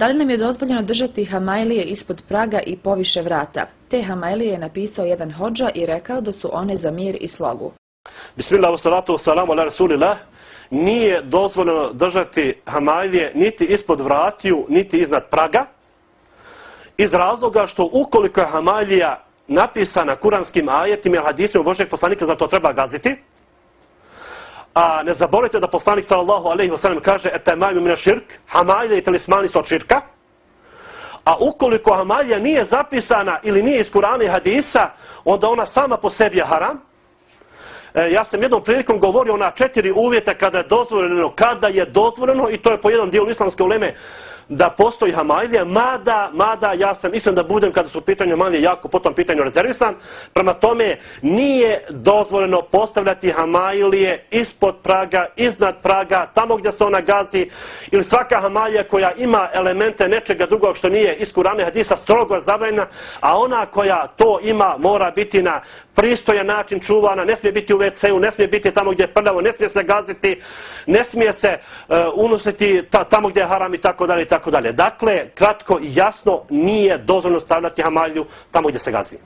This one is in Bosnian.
Da li nam je dozvoljeno držati hamajlije ispod praga i poviše vrata? Te hamajlije je napisao jedan hođa i rekao da su one za mir i slogu. Bismillah, salatu, wassalamu ala rasulillah. Nije dozvoljeno držati hamajlije niti ispod vratiju, niti iznad praga. Iz razloga što ukoliko je hamajlija napisana kuranskim ajetima i hadisima Božeg poslanika, zato treba gaziti. A ne zaboravite da poslanik sallallahu alejhi ve sellem kaže et tamam min širk, hamalje i talismani su od širka. A ukoliko hamalja nije zapisana ili nije iz Kurana i hadisa, onda ona sama po sebi je haram. E, ja sam jednom prilikom govorio na četiri uvjeta kada je dozvoljeno, kada je dozvoljeno i to je po jednom dijelu islamske uleme da postoji Hamailija, mada, mada ja sam mislim da budem kada su u pitanju Hamajlije jako po tom pitanju rezervisan. Prema tome nije dozvoljeno postavljati Hamajlije ispod praga, iznad praga, tamo gdje se ona gazi ili svaka Hamailija koja ima elemente nečega drugog što nije iz Kurane Hadisa strogo zabranjena, a ona koja to ima mora biti na pristojan način čuvana, ne smije biti u WC-u, ne smije biti tamo gdje je prljavo, ne smije se gaziti, ne smije se uh, unositi ta, tamo gdje je haram i tako dalje i tako dalje. Dakle, kratko i jasno, nije dozvoljno stavljati hamalju tamo gdje se gazi.